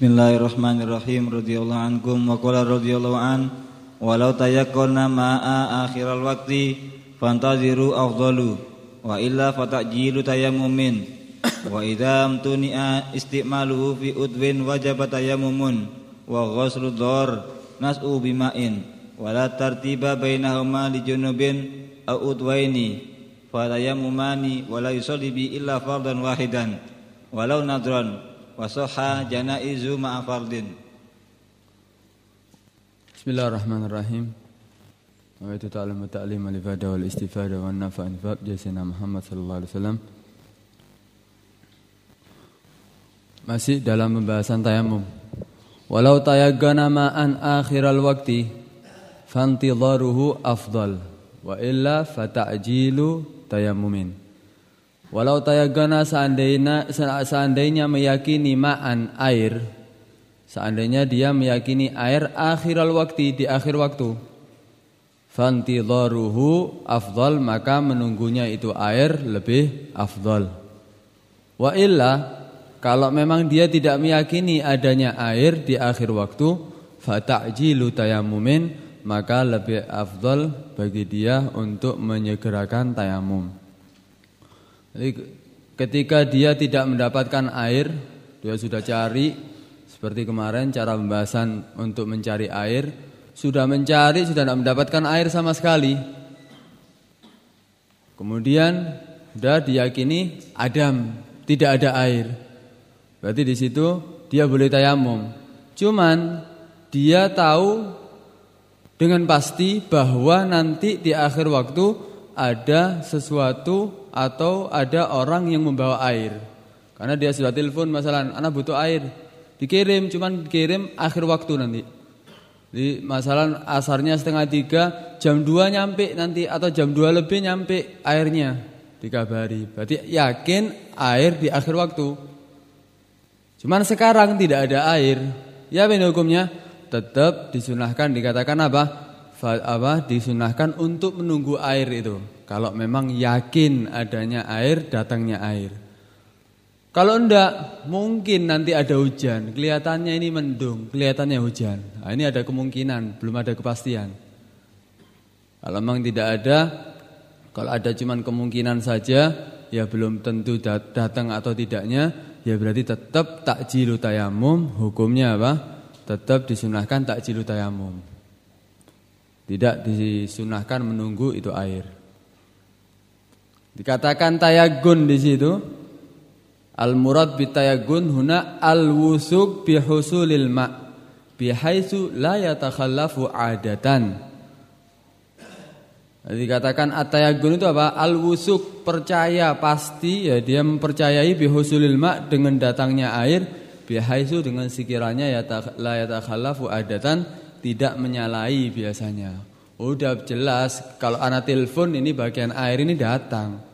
Bismillahirrahmanirrahim. Radhiyallahu ankum wa qala radhiyallahu an walau tayaqqana ma'a akhiral waqti fantaziru afdalu wa illa fatajilu tayammumin wa idza amtuni'a istimaluhu fi udwin wajaba tayammumun wa ghuslu dhar nas'u bima'in wala tartiba bainahuma li junubin aw udwaini fatayammumani wala yusalli bi illa fardan wahidan walau nadran wasoha janaizu ma'afardin Bismillahirrahmanirrahim. Wa itu ta'alamu ta'lim al-ifadah wal istifadah wa nafa anfab jasina Muhammad sallallahu alaihi wasallam. Masih dalam pembahasan tayamum. Walau tayaggana ma'an akhiral waktu Fantidharuhu afdal. Wa illa fata'jilu tayamumin Walau tayagana seandainya seandainya meyakini ma'an air seandainya dia meyakini air akhiral waktu di akhir waktu. Fantidharuhu afdal maka menunggunya itu air lebih afdal. Wa illa kalau memang dia tidak meyakini adanya air di akhir waktu fata'jilu tayamumin maka lebih afdal bagi dia untuk menyegerakan tayamum jadi ketika dia tidak mendapatkan air, dia sudah cari seperti kemarin cara pembahasan untuk mencari air, sudah mencari sudah tidak mendapatkan air sama sekali. Kemudian sudah diyakini adam, tidak ada air. Berarti di situ dia boleh tayamum. Cuman dia tahu dengan pasti bahwa nanti di akhir waktu ada sesuatu atau ada orang yang membawa air. Karena dia sudah telepon masalah anak butuh air. Dikirim cuman dikirim akhir waktu nanti. Di masalah asarnya setengah tiga jam dua nyampe nanti atau jam dua lebih nyampe airnya dikabari. Berarti yakin air di akhir waktu. Cuman sekarang tidak ada air. Ya benar hukumnya tetap disunahkan dikatakan apa? Apa disunahkan untuk menunggu air itu. Kalau memang yakin adanya air, datangnya air. Kalau enggak, mungkin nanti ada hujan. Kelihatannya ini mendung, kelihatannya hujan. Nah, ini ada kemungkinan, belum ada kepastian. Kalau memang tidak ada, kalau ada cuman kemungkinan saja, ya belum tentu datang atau tidaknya, ya berarti tetap takjilu tayamum. Hukumnya apa? Tetap disunahkan takjilu tayamum. Tidak disunahkan menunggu itu air. Dikatakan tayagun di situ. Al murad tayagun huna al wusuk bi husulil ma haitsu la yatakhallafu adatan. Dikatakan atayagun itu apa? Al wusuk percaya pasti ya dia mempercayai husulil ma dengan datangnya air haitsu dengan sekiranya ya la yatakhallafu adatan tidak menyalahi biasanya. Udah jelas kalau anak telepon ini bagian air ini datang.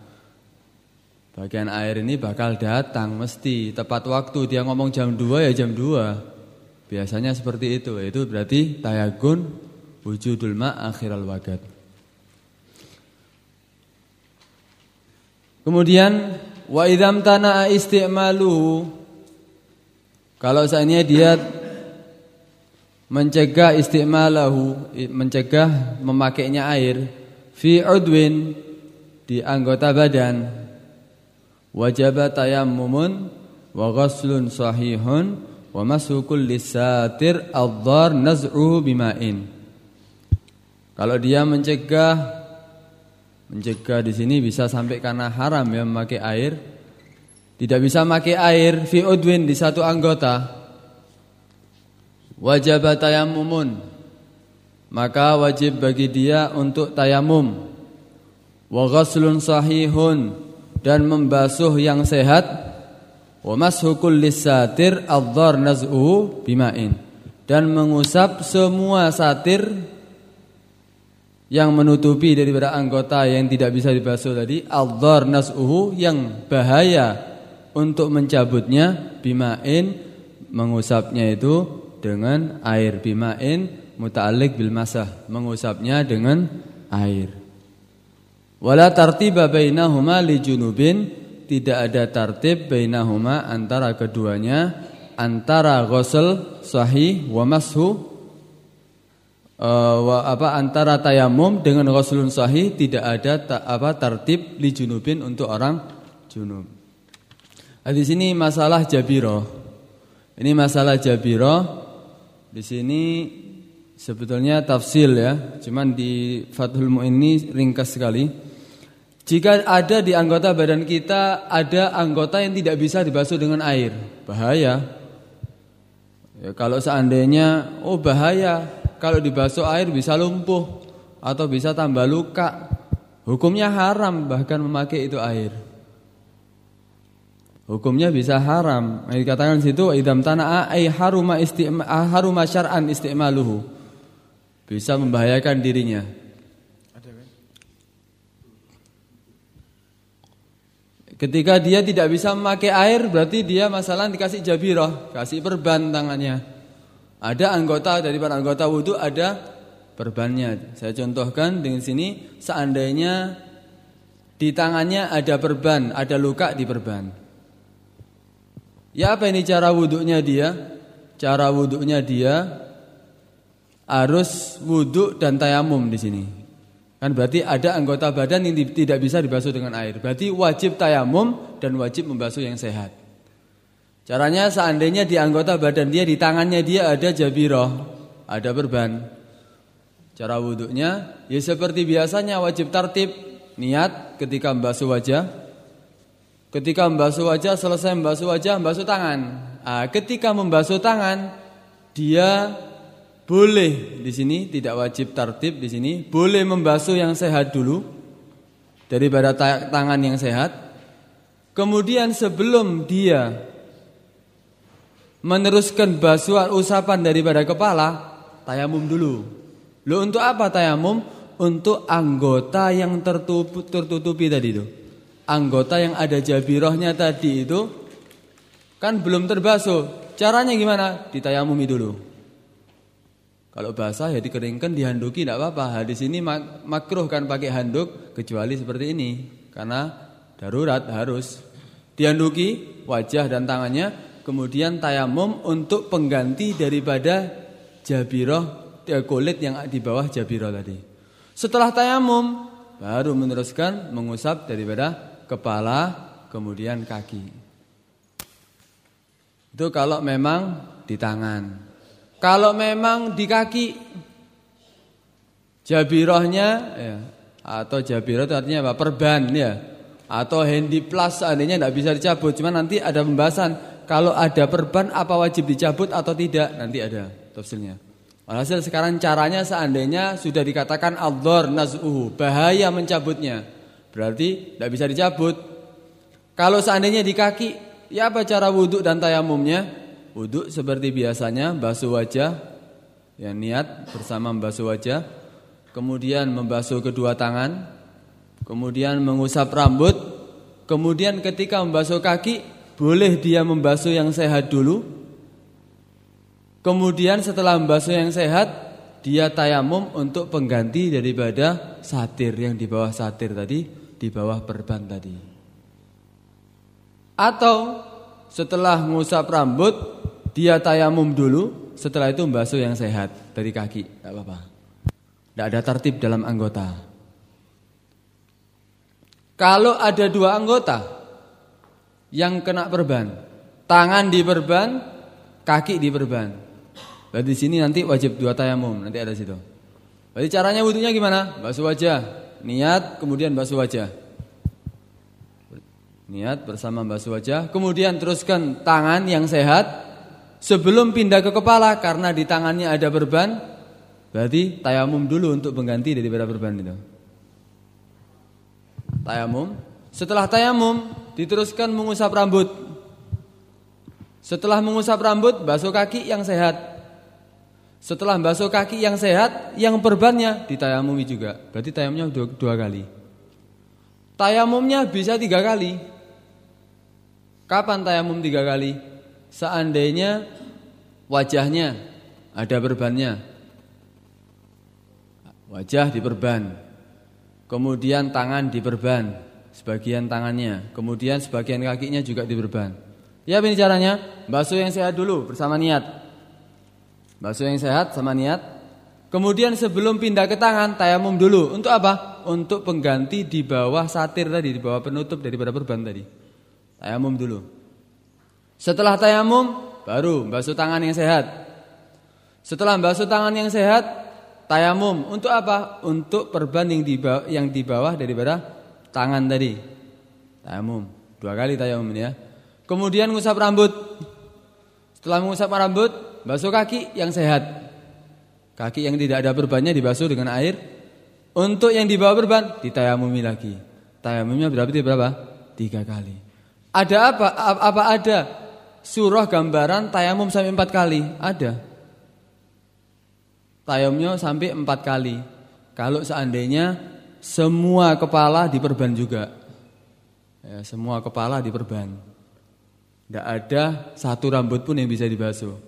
Bagian air ini bakal datang mesti tepat waktu dia ngomong jam 2 ya jam 2. Biasanya seperti itu. Itu berarti tayagun wujudul ma akhiral wagat. Kemudian wa idam tana istimalu kalau seandainya dia mencegah istimalahu mencegah memakainya air fi udwin di anggota badan wajib tayammumun wa ghuslun sahihun wa mashu kulli satir ad-dhar naz'uhu bima'in. Kalau dia mencegah mencegah di sini bisa sampai karena haram ya memakai air. Tidak bisa memakai air fi udwin di satu anggota. Wajib tayamumun maka wajib bagi dia untuk tayamum. Wa ghuslun sahihun dan membasuh yang sehat. Wa mashu kulli satir adh-dhar naz'uhu bima'in. Dan mengusap semua satir yang menutupi daripada anggota yang tidak bisa dibasuh tadi. Adh-dhar naz'uhu yang bahaya untuk mencabutnya bima'in mengusapnya itu dengan air. Bimain muta'alliq bil masah mengusapnya dengan air wala tartiba bainahuma li junubin tidak ada tartib bainahuma antara keduanya antara ghusl sahih wa mashu uh, wa apa antara tayamum dengan ghuslun sahih tidak ada ta, apa tertib li junubin untuk orang junub. Di sini masalah jabiro. Ini masalah jabiro. Di sini sebetulnya tafsil ya, cuman di Fathul Mu'in ini ringkas sekali. Jika ada di anggota badan kita ada anggota yang tidak bisa dibasuh dengan air, bahaya. Ya, kalau seandainya, oh bahaya, kalau dibasuh air bisa lumpuh atau bisa tambah luka. Hukumnya haram bahkan memakai itu air. Hukumnya bisa haram. Dikatakan situ idam tanah ai haruma istima haruma syar'an istimaluhu. Bisa membahayakan dirinya. Ketika dia tidak bisa memakai air berarti dia masalah dikasih jabirah, kasih perban tangannya. Ada anggota dari para anggota wudhu ada perbannya. Saya contohkan dengan sini seandainya di tangannya ada perban, ada luka di perban. Ya apa ini cara wudhunya dia? Cara wudhunya dia harus wudhu dan tayamum di sini. Kan berarti ada anggota badan yang tidak bisa dibasuh dengan air. Berarti wajib tayamum dan wajib membasuh yang sehat. Caranya seandainya di anggota badan dia di tangannya dia ada jabiroh, ada berban. Cara wuduknya ya seperti biasanya wajib tertib niat ketika membasuh wajah. Ketika membasuh wajah selesai membasuh wajah membasuh tangan. Nah, ketika membasuh tangan dia boleh di sini tidak wajib tertib di sini, boleh membasuh yang sehat dulu daripada tangan yang sehat. Kemudian sebelum dia meneruskan basuhan usapan daripada kepala, tayamum dulu. Lo untuk apa tayamum? Untuk anggota yang tertutup, tertutupi tadi itu. Anggota yang ada jabirohnya tadi itu kan belum terbasuh. Caranya gimana? Ditayamumi dulu. Kalau basah ya dikeringkan dihanduki tidak apa-apa. Di sini mak makruh kan pakai handuk kecuali seperti ini karena darurat harus dihanduki wajah dan tangannya kemudian tayamum untuk pengganti daripada jabiroh kulit yang di bawah jabiroh tadi. Setelah tayamum baru meneruskan mengusap daripada kepala kemudian kaki. Itu kalau memang di tangan. Kalau memang di kaki jabirohnya ya, atau jabiroh itu artinya apa? Perban ya. Atau handy plus seandainya tidak bisa dicabut. Cuma nanti ada pembahasan kalau ada perban apa wajib dicabut atau tidak nanti ada tafsirnya. Walhasil sekarang caranya seandainya sudah dikatakan adzor naz'uhu, bahaya mencabutnya. Berarti tidak bisa dicabut. Kalau seandainya di kaki, ya apa cara wudhu dan tayamumnya? Wudhu seperti biasanya basuh wajah ya niat bersama membasuh wajah. Kemudian membasuh kedua tangan kemudian mengusap rambut. Kemudian ketika membasuh kaki boleh dia membasuh yang sehat dulu. Kemudian setelah membasuh yang sehat dia tayamum untuk pengganti daripada satir yang di bawah satir tadi di bawah perban tadi. Atau setelah mengusap rambut, dia tayamum dulu, setelah itu membasuh yang sehat dari kaki, tidak apa-apa. Tidak ada tertib dalam anggota. Kalau ada dua anggota yang kena perban, tangan di perban, kaki di perban. Berarti di sini nanti wajib dua tayamum, nanti ada situ. Berarti caranya wudhunya gimana? Basuh wajah, niat kemudian basuh wajah. Niat bersama basuh wajah Kemudian teruskan tangan yang sehat Sebelum pindah ke kepala Karena di tangannya ada berban Berarti tayamum dulu untuk mengganti daripada berban itu. Tayamum. Setelah tayamum Diteruskan mengusap rambut. Setelah mengusap rambut Basuh kaki yang sehat. Setelah basuh kaki yang sehat Yang berbannya ditayamumi juga. Berarti tayamumnya dua, dua kali. Tayamumnya bisa tiga kali. Kapan tayamum tiga kali? Seandainya wajahnya ada berbannya. Wajah diperban. Kemudian tangan diperban, sebagian tangannya, kemudian sebagian kakinya juga diperban. Ya ini caranya, basuh yang sehat dulu bersama niat. Basuh yang sehat sama niat. Kemudian sebelum pindah ke tangan, tayamum dulu. Untuk apa? Untuk pengganti di bawah satir tadi, di bawah penutup daripada perban tadi. Tayamum dulu. Setelah tayamum, baru basuh tangan yang sehat. Setelah basuh tangan yang sehat, tayamum. Untuk apa? Untuk perban yang di bawah, yang di bawah daripada tangan tadi. Tayamum. Dua kali tayamum ya. Kemudian ngusap rambut. Setelah mengusap rambut, basuh kaki yang sehat. Kaki yang tidak ada berbannya dibasuh dengan air. Untuk yang dibawa berban, ditayamumi lagi. Tayamumnya berapa? Tiga kali. Ada apa? Apa ada surah gambaran tayamum sampai empat kali? Ada. Tayamumnya sampai empat kali. Kalau seandainya semua kepala diperban juga. Ya, semua kepala diperban. Tidak ada satu rambut pun yang bisa dibasuh.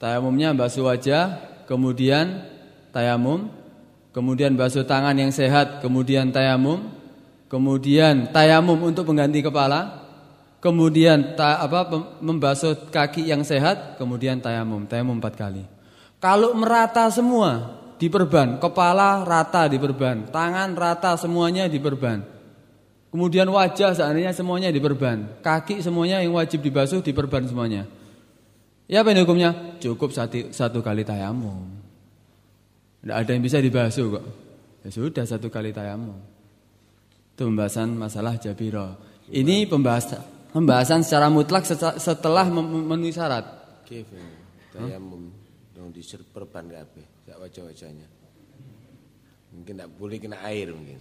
Tayamumnya basuh wajah, kemudian tayamum, kemudian basuh tangan yang sehat, kemudian tayamum, kemudian tayamum untuk pengganti kepala, kemudian ta, apa membasuh kaki yang sehat, kemudian tayamum, tayamum empat kali. Kalau merata semua diperban, kepala rata diperban, tangan rata semuanya diperban. Kemudian wajah seandainya semuanya diperban, kaki semuanya yang wajib dibasuh diperban semuanya. Ya apa ini hukumnya? Cukup satu, satu kali tayamum. Tidak ada yang bisa dibasuh kok. Ya sudah satu kali tayamum. Itu pembahasan masalah jabiro. Ini pembahasan pembahasan secara mutlak setelah memenuhi syarat. Kif tayamum dong diserperban kabeh sak wajah-wajahnya. Mungkin tidak boleh kena air mungkin.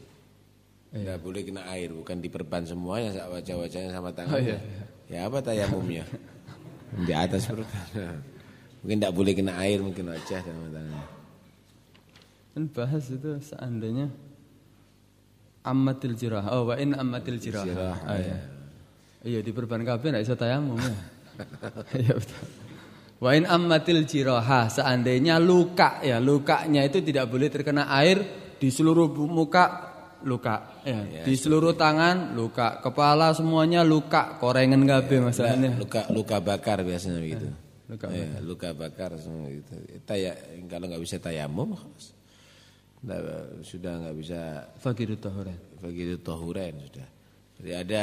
Tidak boleh kena air, bukan diperban semuanya wajah-wajahnya sama tangannya. Oh, iya, iya. Ya apa tayamumnya? Di atas perut. mungkin tidak boleh kena air, mungkin wajah dan tangannya. Kan bahas itu seandainya ammatil jirah. Oh, wa in ammatil jirah. jirah oh, iya. Iya, diperban kabeh tidak bisa tayamum ya. Iya betul. Wa in ammatil jirah, seandainya luka ya, lukanya itu tidak boleh terkena air di seluruh muka luka. Ya, ya, di seluruh tangan luka, kepala semuanya luka, korengan gabe ya, masalahnya. Luka luka bakar biasanya begitu. Luka bakar. Ya, luka bakar semua gitu. Taya kalau nggak bisa tayamum sudah nggak bisa fakirut tahuren. Fakirut tahuren sudah. Jadi ada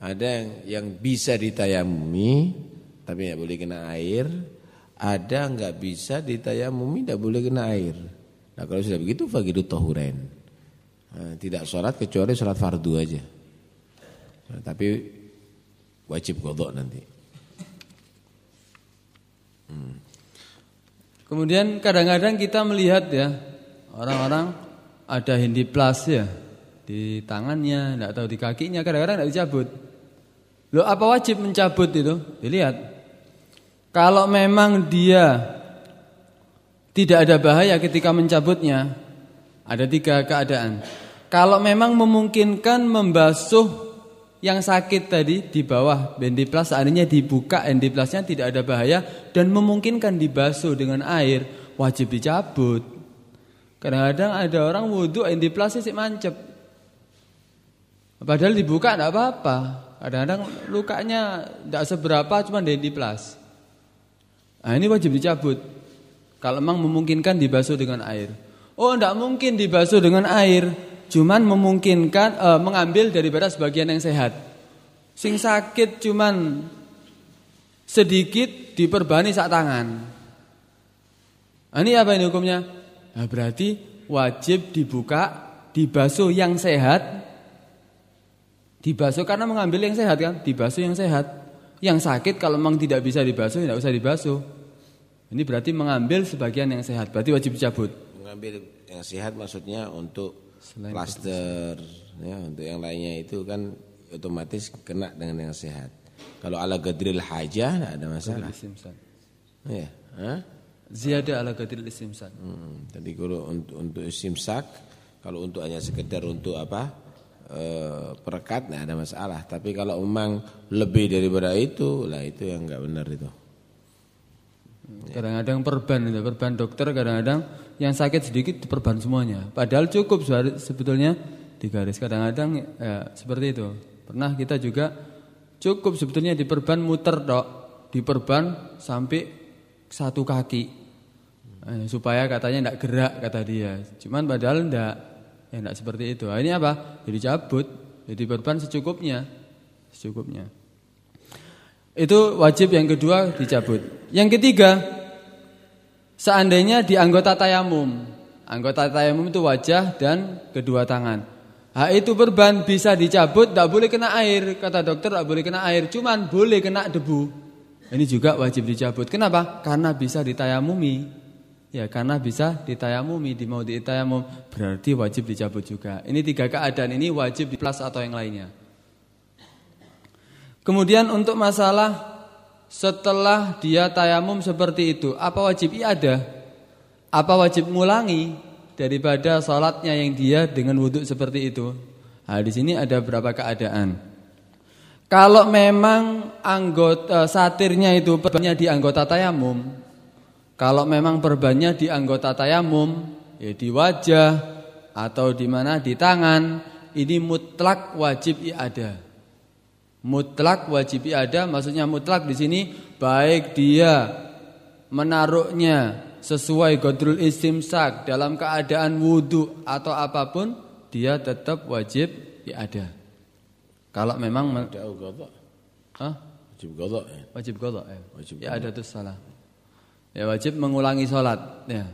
ada yang yang bisa ditayamumi tapi nggak boleh kena air, ada nggak bisa ditayamumi tidak boleh kena air. Nah kalau sudah begitu fakirut tahuren. Eh, tidak sholat kecuali sholat fardu aja. Nah, tapi wajib kodok nanti. Hmm. Kemudian kadang-kadang kita melihat ya orang-orang ada plus ya di tangannya, tidak tahu di kakinya, kadang-kadang tidak dicabut. Lo apa wajib mencabut itu? Dilihat. Kalau memang dia tidak ada bahaya ketika mencabutnya, ada tiga keadaan. Kalau memang memungkinkan membasuh yang sakit tadi di bawah bendiplas seandainya dibuka endiplasnya tidak ada bahaya dan memungkinkan dibasuh dengan air, wajib dicabut. Kadang-kadang ada orang wudhu endiplasnya sih mancep. Padahal dibuka tidak apa-apa. Kadang-kadang lukanya tidak seberapa cuma endiplas. Nah ini wajib dicabut. Kalau memang memungkinkan dibasuh dengan air. Oh, tidak mungkin dibasuh dengan air, cuman memungkinkan uh, mengambil daripada sebagian yang sehat. Sing sakit cuman sedikit diperbani sak tangan. Nah, ini apa ini hukumnya? Nah, berarti wajib dibuka, dibasuh yang sehat. Dibasuh karena mengambil yang sehat kan? Dibasuh yang sehat. Yang sakit kalau memang tidak bisa dibasuh, tidak usah dibasuh. Ini berarti mengambil sebagian yang sehat. Berarti wajib dicabut mengambil yang sehat maksudnya untuk Selain plaster ya untuk yang lainnya itu kan otomatis kena dengan yang sehat. Kalau ala gadril hajah tidak ada masalah. Ya, ha? Ziyada ala gadril istimsak. Hmm, tadi kalau untuk untuk istimsak, kalau untuk hanya sekedar untuk apa? E, perekat tidak ada masalah. Tapi kalau memang lebih daripada itu, lah itu yang enggak benar itu. Kadang-kadang perban itu, perban dokter kadang-kadang yang sakit sedikit diperban semuanya. Padahal cukup sebetulnya di garis. Kadang-kadang ya, seperti itu. Pernah kita juga Cukup sebetulnya diperban muter dok, diperban sampai satu kaki. Eh, supaya katanya tidak gerak kata dia. Cuman padahal tidak, ya tidak seperti itu. Nah, ini apa? Jadi cabut, jadi perban secukupnya, secukupnya. Itu wajib yang kedua dicabut. Yang ketiga, seandainya di anggota tayamum, anggota tayamum itu wajah dan kedua tangan. Nah, itu perban bisa dicabut, tidak boleh kena air. Kata dokter tidak boleh kena air, cuman boleh kena debu. Ini juga wajib dicabut. Kenapa? Karena bisa ditayamumi. Ya, karena bisa ditayamumi, di mau ditayamum berarti wajib dicabut juga. Ini tiga keadaan ini wajib di plus atau yang lainnya. Kemudian untuk masalah setelah dia tayamum seperti itu, apa wajib ada? Apa wajib ngulangi? daripada salatnya yang dia dengan wudhu seperti itu. Nah, di sini ada beberapa keadaan. Kalau memang anggota satirnya itu perbannya di anggota tayamum, kalau memang perbannya di anggota tayamum, ya di wajah atau di mana di tangan, ini mutlak wajib ada. Mutlak wajib ada, maksudnya mutlak di sini baik dia menaruhnya sesuai godrul istimsak dalam keadaan wudhu atau apa pun dia tetap wajib ada. Kalau memang ada qadha. Hah? Wajib qadha ya. Wajib qadha ya. Wajib ya ada tuh salah. Ya wajib mengulangi sholat ya.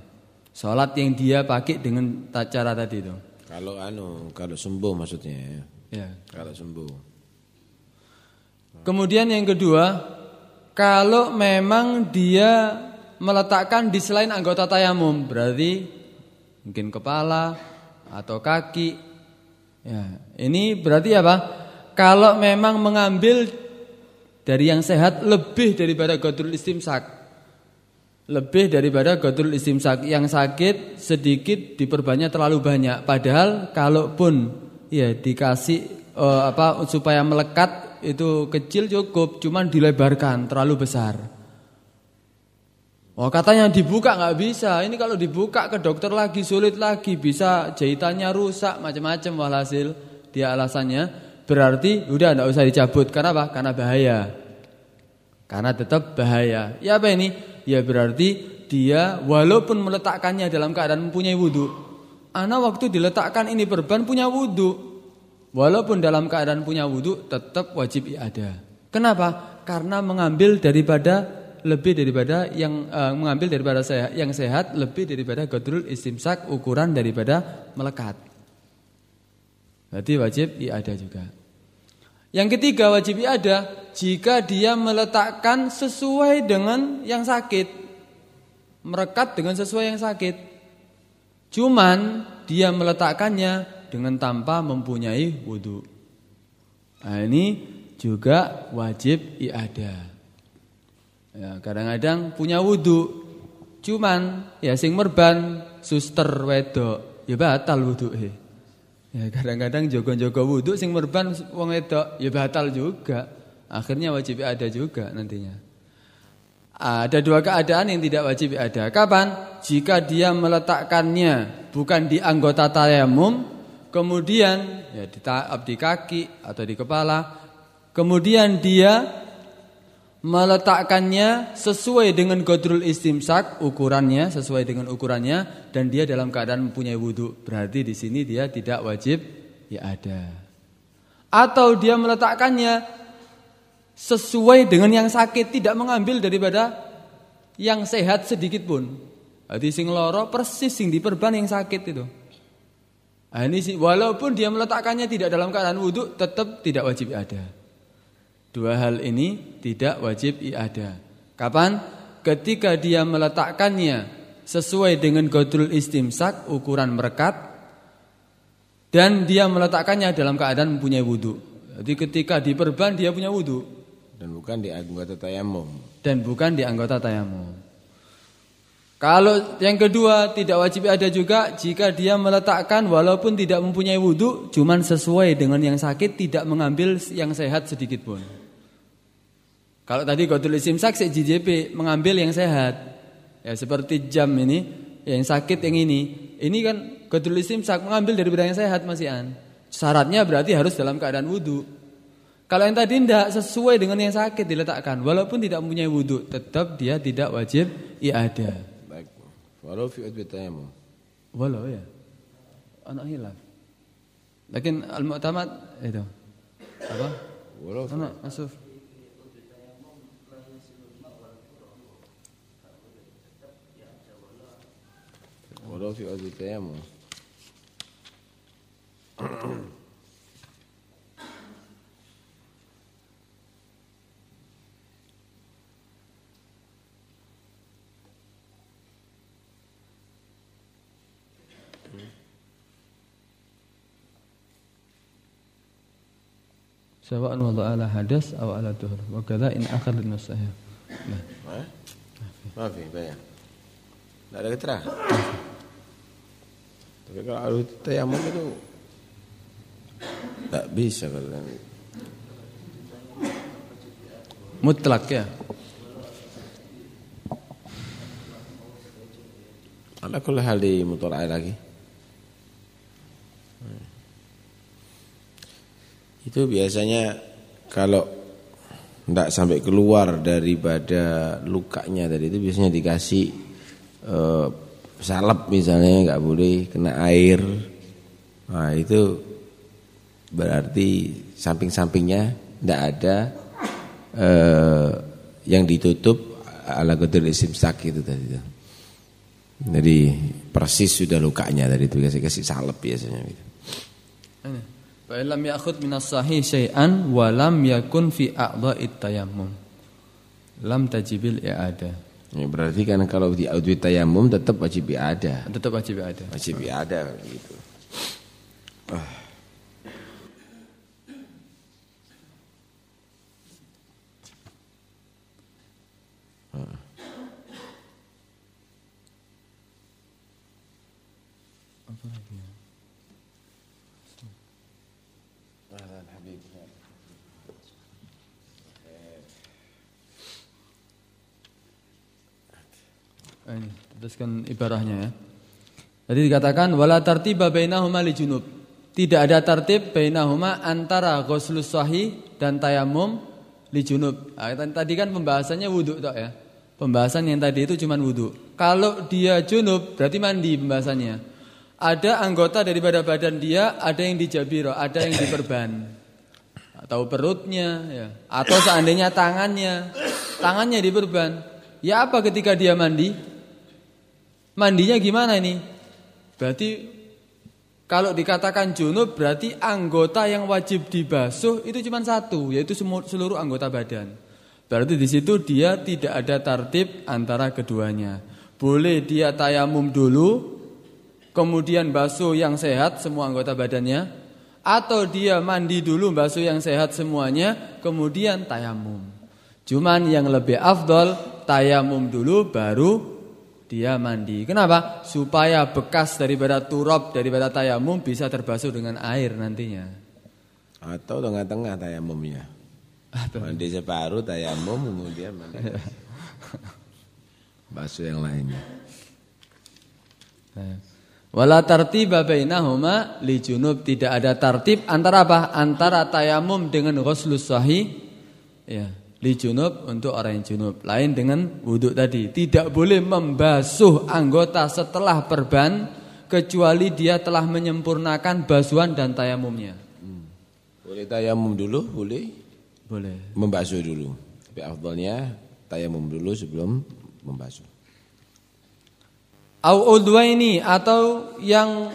Sholat yang dia pakai dengan cara tadi itu. Kalau anu, kalau sembuh maksudnya ya. Ya. Kalau sembuh. Kemudian yang kedua, kalau memang dia meletakkan di selain anggota tayamum, berarti mungkin kepala atau kaki. Ya, ini berarti apa? Kalau memang mengambil dari yang sehat lebih daripada godrul istimsak. Lebih daripada godrul istimsak yang sakit sedikit diperbanyak terlalu banyak. Padahal kalaupun ya dikasih uh, apa supaya melekat itu kecil cukup, cuman dilebarkan terlalu besar. Oh katanya dibuka nggak bisa. Ini kalau dibuka ke dokter lagi sulit lagi, bisa jahitannya rusak macam-macam walhasil dia alasannya. Berarti udah nggak usah dicabut. Karena apa? Karena bahaya. Karena tetap bahaya. Ya apa ini? Ya berarti dia walaupun meletakkannya dalam keadaan mempunyai wudhu. Anak waktu diletakkan ini perban punya wudhu. Walaupun dalam keadaan punya wudhu tetap wajib ada. Kenapa? Karena mengambil daripada lebih daripada yang uh, mengambil daripada sehat, yang sehat lebih daripada godrul istimsak ukuran daripada melekat. Berarti wajib ada juga. Yang ketiga wajib ada jika dia meletakkan sesuai dengan yang sakit. Merekat dengan sesuai yang sakit. Cuman dia meletakkannya dengan tanpa mempunyai wudhu. Nah, ini juga wajib ada. Ya, kadang-kadang punya wudhu, cuman ya sing merban suster wedok, ya batal wudhu. Ya kadang-kadang jogo-jogo wudhu sing merban wong wedok, ya batal juga. Akhirnya wajib ada juga nantinya. Ada dua keadaan yang tidak wajib ada. Kapan? Jika dia meletakkannya bukan di anggota tayamum, kemudian ya di, di kaki atau di kepala, kemudian dia meletakkannya sesuai dengan godrul istimsak ukurannya sesuai dengan ukurannya dan dia dalam keadaan mempunyai wudhu berarti di sini dia tidak wajib ya ada. Atau dia meletakkannya sesuai dengan yang sakit tidak mengambil daripada yang sehat sedikit pun. Berarti sing loro persis sing diperban yang sakit itu. Nah, ini walaupun dia meletakkannya tidak dalam keadaan wudhu tetap tidak wajib ada Dua hal ini tidak wajib iada. Kapan? Ketika dia meletakkannya sesuai dengan godrul istimsak ukuran merekat dan dia meletakkannya dalam keadaan mempunyai wudhu. Jadi ketika diperban dia punya wudhu dan bukan di anggota tayamum. Dan bukan di anggota tayamum. Kalau yang kedua tidak wajib ada juga jika dia meletakkan walaupun tidak mempunyai wudhu, cuman sesuai dengan yang sakit tidak mengambil yang sehat sedikit pun. Kalau tadi Qatul Istimsak si JJP mengambil yang sehat. Ya seperti jam ini, yang sakit yang ini. Ini kan Qatul Istimsak mengambil dari yang sehat Mas Ian. Syaratnya berarti harus dalam keadaan wudhu. Kalau yang tadi tidak sesuai dengan yang sakit diletakkan, walaupun tidak mempunyai wudhu, tetap dia tidak wajib i'adah. Baik. Walau fi udbi tayamum. Walau ya. Anak hilaf. Lakin al-mu'tamad itu. Apa? Walau Anak Asuf. Walau fi udbi tayamum. Sawa'an wada'a ala hadas aw ala tuhur. Wa kadza in akhar min sahih. Nah. Eh? Maaf ya, banyak. Tidak ada keterangan. Tapi kalau alu tayamum itu tidak bisa kalau Mutlak ya. Ada kalau hal di mutolaah lagi. Itu biasanya kalau tidak sampai keluar daripada lukanya tadi itu biasanya dikasih eh, salep misalnya nggak boleh kena air. Nah itu berarti samping-sampingnya tidak ada eh, yang ditutup ala qadril istimsak itu tadi. Jadi persis sudah lukanya tadi itu kasih kasih salep biasanya gitu. Fa lam min syai'an wa lam yakun fi a'dha'it tayammum. Lam tajibil i'adah. Ya, berarti kan kalau di audit tayamum tetap wajib ada. Tetap wajib ada. Wajib ada gitu. Ah. Ah. Eh, Ini, teruskan ibarahnya ya. Jadi dikatakan wala tartiba bainahuma li junub. Tidak ada tertib bainahuma antara ghuslus sahih dan tayamum li junub. Ah, tadi kan pembahasannya wudhu toh ya. Pembahasan yang tadi itu cuma wudhu. Kalau dia junub berarti mandi pembahasannya. Ada anggota daripada badan dia, ada yang dijabiro, ada yang diperban. Atau perutnya ya. Atau seandainya tangannya, tangannya diperban. Ya apa ketika dia mandi? Mandinya gimana ini? Berarti kalau dikatakan junub berarti anggota yang wajib dibasuh itu cuma satu, yaitu seluruh anggota badan. Berarti di situ dia tidak ada tertib antara keduanya. Boleh dia tayamum dulu, kemudian basuh yang sehat semua anggota badannya, atau dia mandi dulu basuh yang sehat semuanya, kemudian tayamum. Cuman yang lebih afdol tayamum dulu baru dia mandi. Kenapa? Supaya bekas daripada turab daripada tayamum bisa terbasuh dengan air nantinya. Atau tengah-tengah tayamumnya. Mandi separuh tayamum kemudian mandi. Basuh yang lainnya. Wala tartiba bainahuma li junub tidak ada tartib antara apa? Antara tayamum dengan ghuslus sahih ya, li junub untuk orang yang junub. Lain dengan wudhu tadi. Tidak boleh membasuh anggota setelah perban kecuali dia telah menyempurnakan basuhan dan tayamumnya. Boleh tayamum dulu, boleh Boleh. membasuh dulu. Tapi afdalnya tayamum dulu sebelum membasuh. Au udwaini atau yang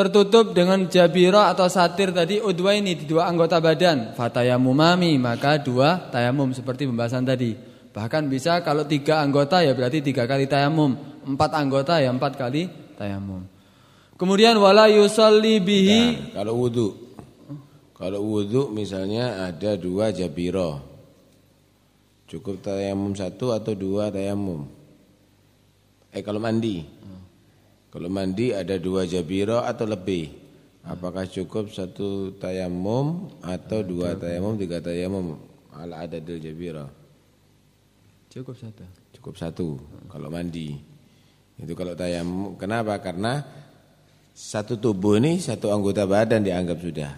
tertutup dengan jabira atau satir tadi udwaini di dua anggota badan. Fatayamumami maka dua tayamum seperti pembahasan tadi. Bahkan bisa kalau tiga anggota ya berarti tiga kali tayamum. Empat anggota ya empat kali tayamum. Kemudian wala yusalli bihi. Nah, kalau wudhu, kalau wudhu misalnya ada dua jabiro, cukup tayamum satu atau dua tayamum. Eh kalau mandi, kalau mandi ada dua jabiro atau lebih, apakah cukup satu tayamum atau dua tayamum, tiga tayamum? Ala adadil jabiro. cukup satu Cukup satu kalau mandi. Itu kalau tayamum. Kenapa? Karena satu tubuh ini satu anggota badan dianggap sudah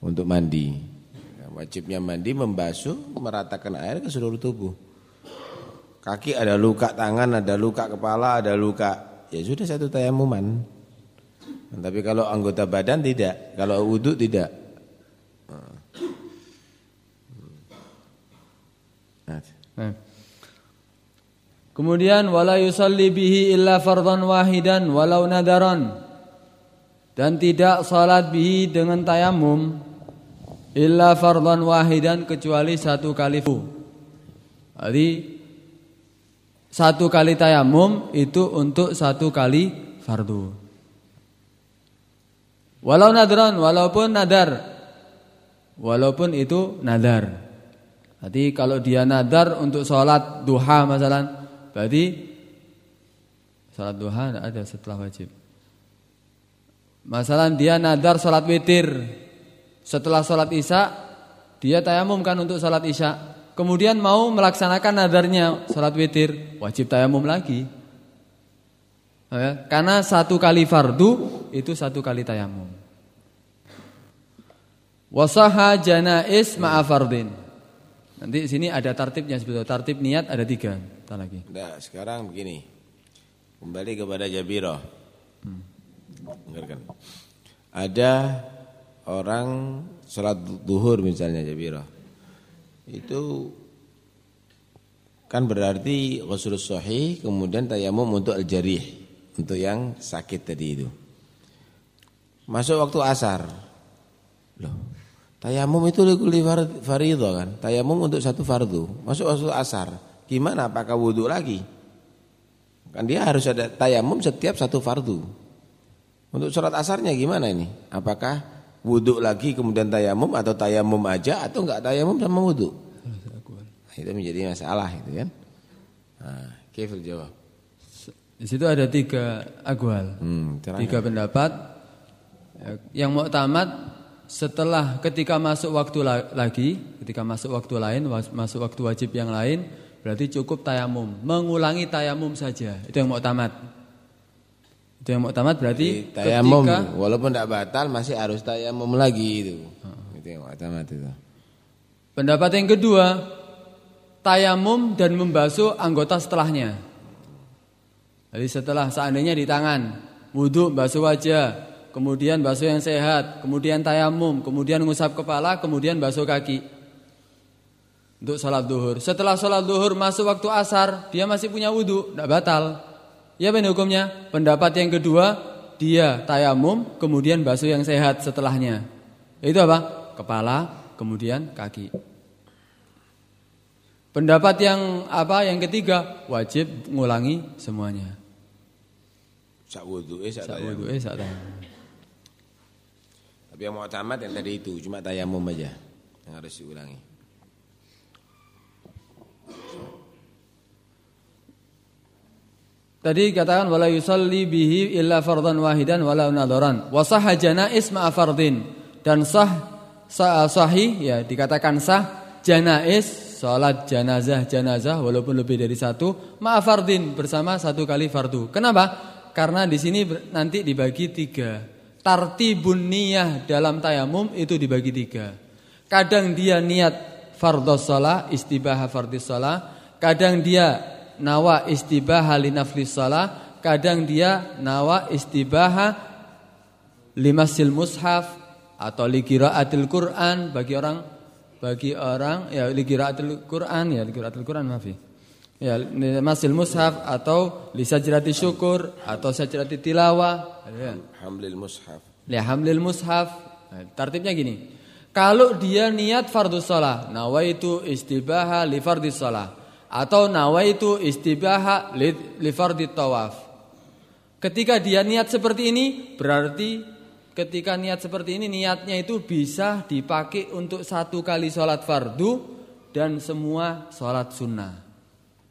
untuk mandi. wajibnya mandi membasuh meratakan air ke seluruh tubuh. Kaki ada luka tangan, ada luka kepala, ada luka, ya sudah satu tayamuman. Tapi kalau anggota badan tidak, kalau wudhu tidak. Nah. nah. Kemudian wala yusalli bihi illa fardhan wahidan walau nadaran. Dan tidak salat bihi dengan tayamum illa fardhan wahidan kecuali satu kali. Jadi satu kali tayamum itu untuk satu kali fardu. Walau nadran, walaupun nadar. Walaupun itu nadar. Jadi kalau dia nadar untuk sholat duha masalah Berarti salat duha ada setelah wajib. Masalah dia nadar salat witir. Setelah salat isya dia tayamum kan untuk salat isya. Kemudian mau melaksanakan nadarnya salat witir, wajib tayamum lagi. Ya, karena satu kali fardu itu satu kali tayamum. Wasaha janais ma'afardin. Nanti sini ada tartibnya sebetulnya. Tartib niat ada tiga. Tak lagi. Nah, sekarang begini. Kembali kepada Jabiro. Hmm. Dengarkan. Ada orang sholat duhur misalnya Jabiro. Itu kan berarti ghusl sahih kemudian tayamum untuk al-jarih, untuk yang sakit tadi itu. Masuk waktu asar. Loh, Tayamum itu li fardhu kan. Tayamum untuk satu fardu. Masuk waktu asar. Gimana apakah wudhu lagi? Kan dia harus ada tayamum setiap satu fardu. Untuk sholat asarnya gimana ini? Apakah wudhu lagi kemudian tayamum atau tayamum aja atau enggak tayamum sama wudhu? Nah, itu menjadi masalah itu kan. Nah, kifil jawab. Di situ ada tiga agwal, hmm, tiga pendapat. Yang mau tamat setelah ketika masuk waktu lagi, ketika masuk waktu lain, masuk waktu wajib yang lain, berarti cukup tayamum, mengulangi tayamum saja. Itu yang mau tamat. Itu yang mau tamat berarti tayamum ketika, walaupun tidak batal masih harus tayamum lagi itu. Hmm. Itu yang mau tamat itu. Pendapat yang kedua, tayamum dan membasuh anggota setelahnya. Jadi setelah seandainya di tangan, wudhu, basuh wajah, kemudian basuh yang sehat, kemudian tayamum, kemudian ngusap kepala, kemudian basuh kaki. Untuk sholat duhur. Setelah sholat duhur masuk waktu asar, dia masih punya wudhu, tidak batal. Ya benar hukumnya. Pendapat yang kedua, dia tayamum, kemudian basuh yang sehat setelahnya. Itu apa? Kepala, kemudian kaki. Pendapat yang apa? Yang ketiga, wajib ngulangi semuanya. Sak eh sak eh sak tayamum. Tapi yang mau tamat yang tadi itu cuma tayamum aja yang harus diulangi. Tadi katakan wala yusalli bihi illa fardhan wahidan wala nadharan. Wa sahha janais ma'a fardin. Dan sah, sah sahih ya dikatakan sah janais salat janazah janazah walaupun lebih dari satu ma'a fardin bersama satu kali fardu. Kenapa? Karena di sini nanti dibagi tiga tartibun niyah dalam tayamum itu dibagi tiga. Kadang dia niat fardhos shalah, istibaha fardhis shalah, kadang dia nawa istibaha linaflis shalah, kadang dia nawa istibaha limasil mushaf atau likiraatil Quran bagi orang bagi orang ya likiraatil Quran ya likiraatil Quran maaf ya. Ya, masil mushaf atau lisajrati syukur atau sajrati tilawah. Ya. Hamlil mushaf. Ya, hamlil mushaf. Tartibnya gini. Kalau dia niat fardhu shalah, nawaitu istibaha li fardhi shalah atau nawaitu istibaha li, fardhi tawaf. Ketika dia niat seperti ini, berarti ketika niat seperti ini niatnya itu bisa dipakai untuk satu kali sholat fardu dan semua sholat sunnah.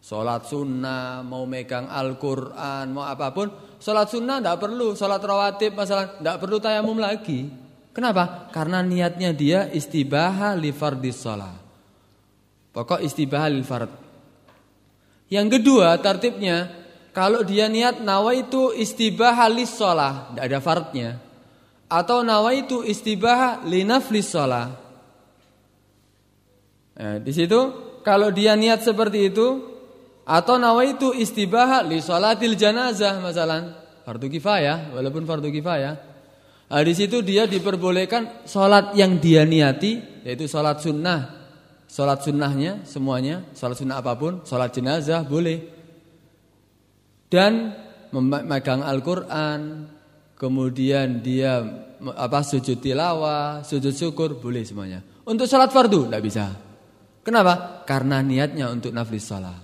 Sholat sunnah, mau megang Al-Quran, mau apa pun. Sholat sunnah tidak perlu, sholat rawatib masalah tidak perlu tayamum lagi. Kenapa? Karena niatnya dia istibaha li fardis sholat. Pokok istibaha li fard. Yang kedua tartibnya, kalau dia niat nawa itu istibaha li sholat, tidak ada fardnya. Atau nawa itu istibaha li naflis sholat. Nah, di situ kalau dia niat seperti itu atau nawaitu istibah li salatil janazah masalan fardu kifayah walaupun fardu kifayah. Nah, di situ dia diperbolehkan salat yang dia niati yaitu salat sunnah. Salat sunnahnya semuanya, salat sunnah apa pun, salat jenazah boleh. Dan memegang Al-Qur'an, kemudian dia apa sujud tilawah, sujud syukur boleh semuanya. Untuk salat fardu tidak bisa. Kenapa? Karena niatnya untuk naflis salat.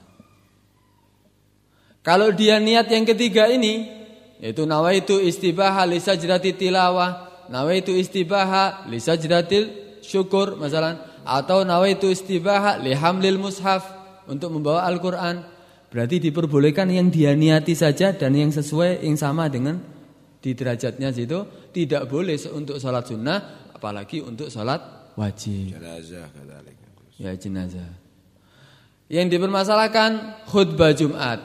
Kalau dia niat yang ketiga ini yaitu nawaitu istibaha li sajdati tilawah, nawaitu istibaha li sajdatil syukur masalah atau nawaitu istibaha li hamlil mushaf untuk membawa Al-Qur'an. Berarti diperbolehkan yang dia niati saja dan yang sesuai yang sama dengan di derajatnya situ tidak boleh untuk salat sunnah apalagi untuk salat wajib. Jenazah Ya jenazah. Yang dipermasalahkan khutbah Jumat.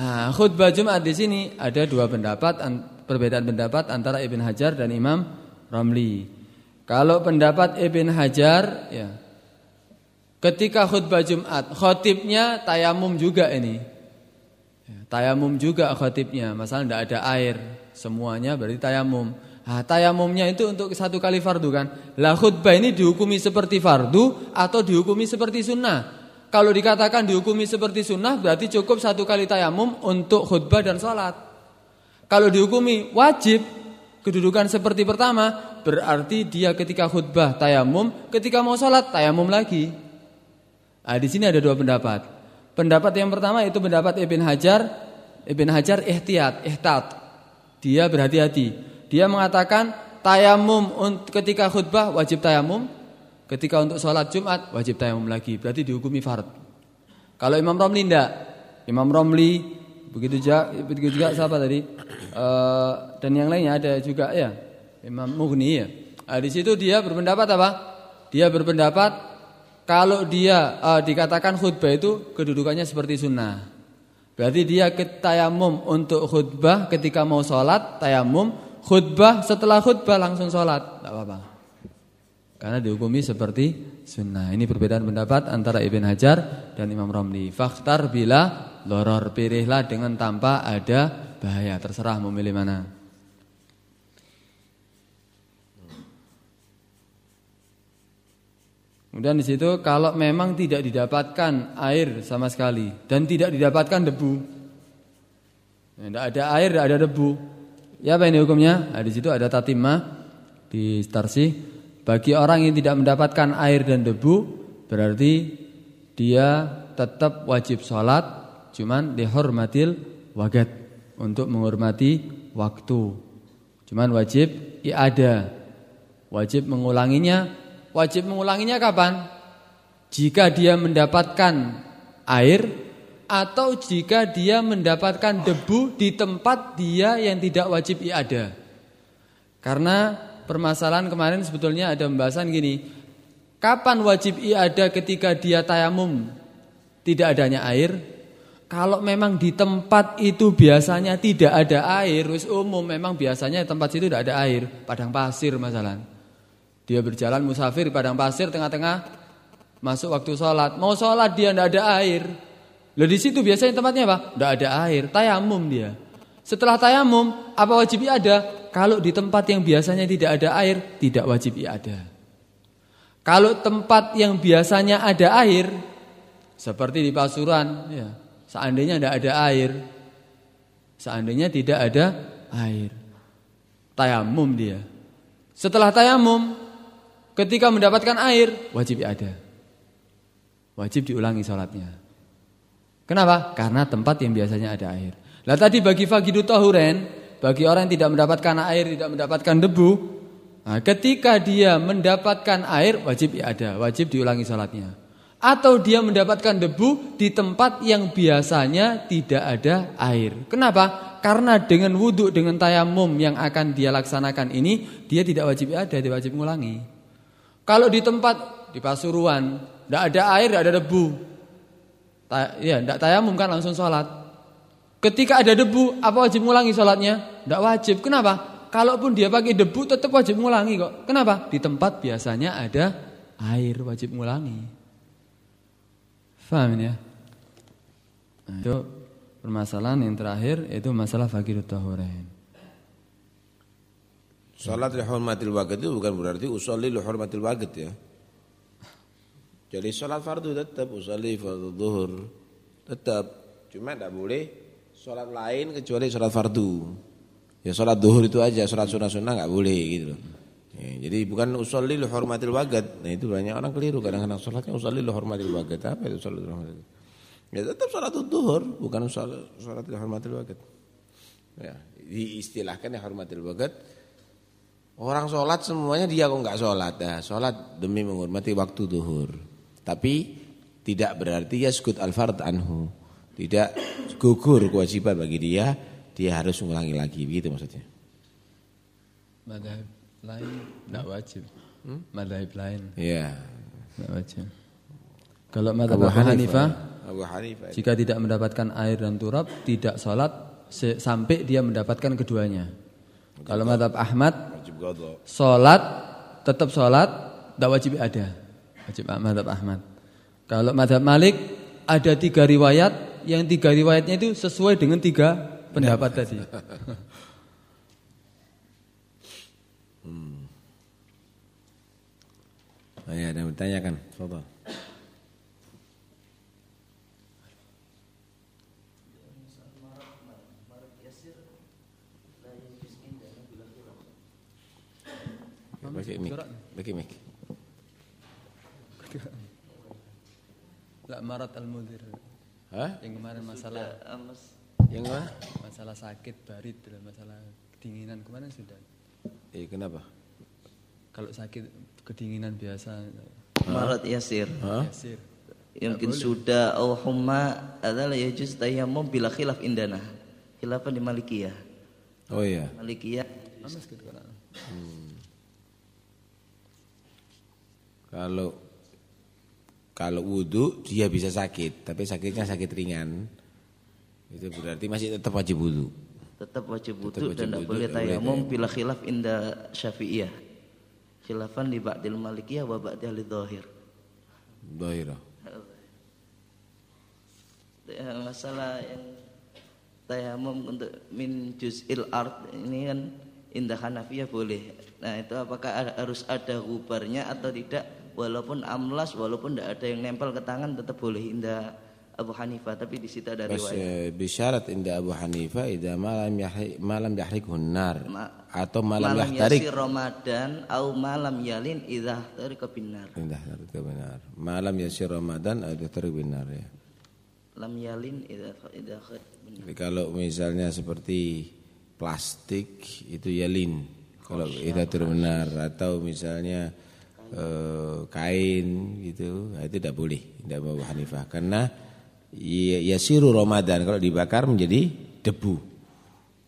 Nah, khutbah Jumat di sini ada dua pendapat, perbedaan pendapat antara Ibn Hajar dan Imam Ramli. Kalau pendapat Ibn Hajar, ya, ketika khutbah Jumat, khotibnya tayamum juga ini. Ya, tayamum juga khotibnya, masalah tidak ada air, semuanya berarti tayamum. Nah, tayamumnya itu untuk satu kali fardu kan. Lah khutbah ini dihukumi seperti fardu atau dihukumi seperti sunnah. Kalau dikatakan dihukumi seperti sunnah berarti cukup satu kali tayamum untuk khutbah dan sholat. Kalau dihukumi wajib kedudukan seperti pertama berarti dia ketika khutbah tayamum, ketika mau sholat tayamum lagi. Nah, di sini ada dua pendapat. Pendapat yang pertama itu pendapat Ibn Hajar. Ibn Hajar ihtiyat, ihtat. Dia berhati-hati. Dia mengatakan tayamum ketika khutbah wajib tayamum, ketika untuk sholat Jumat wajib tayamum lagi. Berarti dihukumi fard. Kalau Imam Romli tidak. Imam Romli begitu juga begitu juga siapa tadi? Uh, dan yang lainnya ada juga ya. Imam Mughni ya. Nah, di situ dia berpendapat apa? Dia berpendapat kalau dia uh, dikatakan khutbah itu kedudukannya seperti sunnah. Berarti dia ketayamum untuk khutbah ketika mau sholat tayamum khutbah setelah khutbah langsung sholat tidak apa-apa karena dihukumi seperti sunnah ini perbedaan pendapat antara Ibn Hajar dan Imam Romli faktar bila loror pilihlah dengan tanpa ada bahaya terserah memilih mana Kemudian di situ kalau memang tidak didapatkan air sama sekali dan tidak didapatkan debu, tidak ada air, tidak ada debu, Ya apa ini hukumnya? Nah, di situ ada tatimah di tarsih. Bagi orang yang tidak mendapatkan air dan debu, berarti dia tetap wajib sholat, cuman dihormatil wagat untuk menghormati waktu. Cuman wajib ada, wajib mengulanginya. Wajib mengulanginya kapan? Jika dia mendapatkan air atau jika dia mendapatkan debu di tempat dia yang tidak wajib iada. Karena permasalahan kemarin sebetulnya ada pembahasan gini. Kapan wajib iada ketika dia tayamum tidak adanya air? Kalau memang di tempat itu biasanya tidak ada air, wis umum memang biasanya tempat situ tidak ada air, padang pasir masalah. Dia berjalan musafir di padang pasir tengah-tengah masuk waktu sholat, mau sholat dia tidak ada air, Loh di situ biasanya tempatnya apa? Tidak ada air, tayamum dia. Setelah tayamum, apa wajib ada? Kalau di tempat yang biasanya tidak ada air, tidak wajib ada. Kalau tempat yang biasanya ada air, seperti di Pasuruan, ya, seandainya tidak ada air, seandainya tidak ada air, tayamum dia. Setelah tayamum, ketika mendapatkan air, wajib ada. Wajib diulangi sholatnya. Kenapa? Karena tempat yang biasanya ada air. Lah tadi bagi fagidu tahuren, bagi orang yang tidak mendapatkan air, tidak mendapatkan debu, nah, ketika dia mendapatkan air wajib ada, wajib diulangi salatnya. Atau dia mendapatkan debu di tempat yang biasanya tidak ada air. Kenapa? Karena dengan wudhu dengan tayamum yang akan dia laksanakan ini, dia tidak wajib ada, dia wajib mengulangi. Kalau di tempat di Pasuruan, tidak ada air, tidak ada debu, ya tidak tayamum kan langsung sholat. Ketika ada debu, apa wajib mengulangi sholatnya? Tidak wajib. Kenapa? Kalaupun dia pakai debu, tetap wajib mengulangi kok. Kenapa? Di tempat biasanya ada air wajib ngulangi. Faham ya? Itu permasalahan yang terakhir itu masalah fakir tahuren. Salat li hurmatil waqt itu bukan berarti usolli li hurmatil waqt ya. Jadi salat fardu tetap usolli fardu zuhur tetap cuma tidak boleh salat lain kecuali salat fardu. Ya salat zuhur itu aja, salat sunah-sunah enggak boleh gitu loh. Ya, jadi bukan usolli li hurmatil waqt. Nah itu banyak orang keliru kadang-kadang salatnya usolli li hurmatil waqt. Apa itu salat li Ya tetap salat zuhur bukan salat salat li hurmatil waqt. Ya, diistilahkan ya hurmatil waqt Orang sholat semuanya dia kok nggak sholat ya. Sholat demi menghormati waktu duhur. Tapi tidak berarti ya skut al fard anhu. Tidak gugur kewajiban bagi dia. Dia harus mengulangi lagi. Begitu maksudnya. Madhab lain tidak wajib. Hmm? Madhab lain. Iya. Tidak wajib. Kalau madhab Abu, Abu Hanifah, Abu Hanifah jika tidak mendapatkan air dan turab, tidak sholat sampai dia mendapatkan keduanya. Kalau madhab Ahmad Sholat tetap sholat, tidak wajib ada. Wajib madhab Ahmad. Kalau madhab Malik ada tiga riwayat, yang tiga riwayatnya itu sesuai dengan tiga pendapat ya. tadi. hmm. Oh ya, ada yang bertanyakan. Pakai mic. Pakai mic. La marat al-mudir. Hah? Yang kemarin masalah yang mana? Masalah sakit barit dan masalah kedinginan kemarin sudah. Eh kenapa? Kalau sakit kedinginan biasa. Marat yasir. Hah? Yasir. Mungkin sudah au humma adalah yajuz tayammum bila khilaf indana. Khilafan di Malikiyah. Oh iya. Malikiyah. Hmm. Kalau kalau wudhu dia bisa sakit, tapi sakitnya sakit ringan. Itu berarti masih tetap wajib wudhu. Tetap wajib wudhu dan tidak boleh tayamum bila khilaf inda syafi'iyah. Khilafan di ba'dil malikiyah wa ba'dil ahli dhahir. Dhahir. Ya, masalah yang tayamum untuk min juz'il art ini kan indah Hanafiyah boleh. Nah itu apakah harus ada gubarnya atau tidak? Walaupun amlas walaupun tidak ada yang nempel ke tangan tetap boleh indah Abu Hanifah tapi di situ ada riwayat. Eh, bisyarat indah Abu Hanifah idza malam yahri malam yahrikun nar Ma, atau malam, malam yahtarik Ramadan atau malam yalin idza tarika binar. Indah tarika binar. Malam yasir Ramadan atau tarika binar ya. Lam yalin idza idza Jadi kalau misalnya seperti plastik itu yalin kalau itu benar atau misalnya Eh, kain gitu, nah, itu tidak boleh, tidak Abu Hanifah karena yasiru Ramadan kalau dibakar menjadi debu.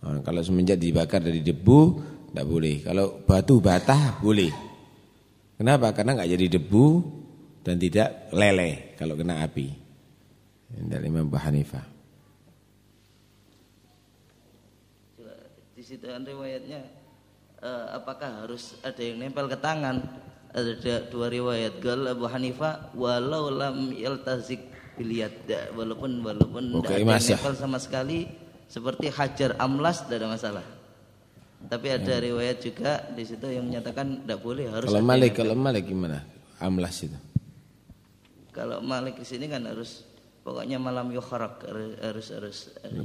Nah, kalau semenjak dibakar dari debu tidak boleh. Kalau batu bata boleh. Kenapa? Karena nggak jadi debu dan tidak leleh kalau kena api. Dari Imam Abu Hanifah. Di situ riwayatnya eh, apakah harus ada yang nempel ke tangan ada dua riwayat. Gal Abu Hanifah walau lam yaltazik biliyad. Walaupun walaupun tidak ada sama sekali seperti hajar amlas tidak ada masalah. Tapi ada ya. riwayat juga di situ yang menyatakan tidak boleh harus kalau Malik kalau Malik gimana? Amlas itu. Kalau Malik di sini kan harus pokoknya malam yukharak harus harus, harus.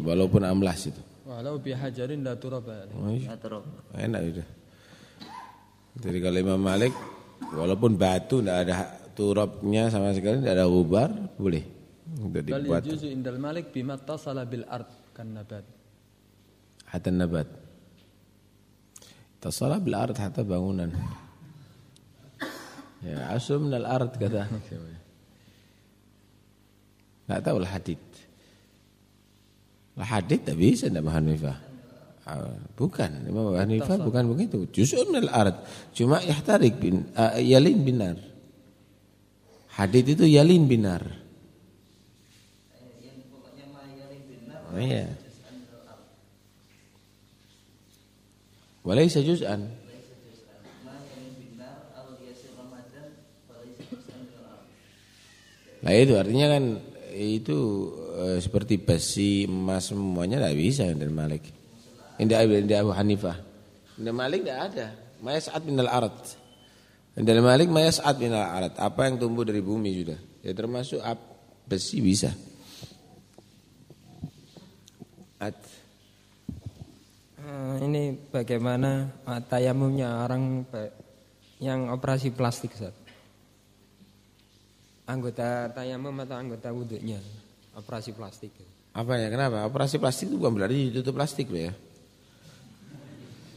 Walaupun amlas itu. Walau bihajarin la turab oh, iya. enak itu. Jadi kalau Imam Malik Walaupun batu tidak ada turabnya sama sekali, tidak ada gubar, boleh. Untuk dibuat. Bal indal malik bima tasala bil ard kan nabat. Hatta nabat. Tasala bil ard hatta bangunan. Ya, asum minal ard kata. Enggak tahu lah hadid. Lah hadid tak bisa tidak bahan mifah. Ah, bukan, Imam Abu Hanifah bukan begitu. Justru minal ard. Cuma yahtarik bin uh, yalin binar. Hadith itu yalin binar. Oh, iya. Walaysa juz'an. Nah itu artinya kan itu e, seperti besi emas semuanya tidak bisa dari Malik. Indah indah Abu Hanifah. Indah Malik tidak ada. Mayas'at minal ard. Indah Malik mayas'at minal ard. Apa yang tumbuh dari bumi sudah. Ya termasuk besi bisa. At. Uh, ini bagaimana tayamumnya orang yang operasi plastik Ustaz? Anggota tayamum atau anggota wudhunya operasi plastik? Apa ya? Kenapa? Operasi plastik itu bukan berarti ditutup plastik loh ya.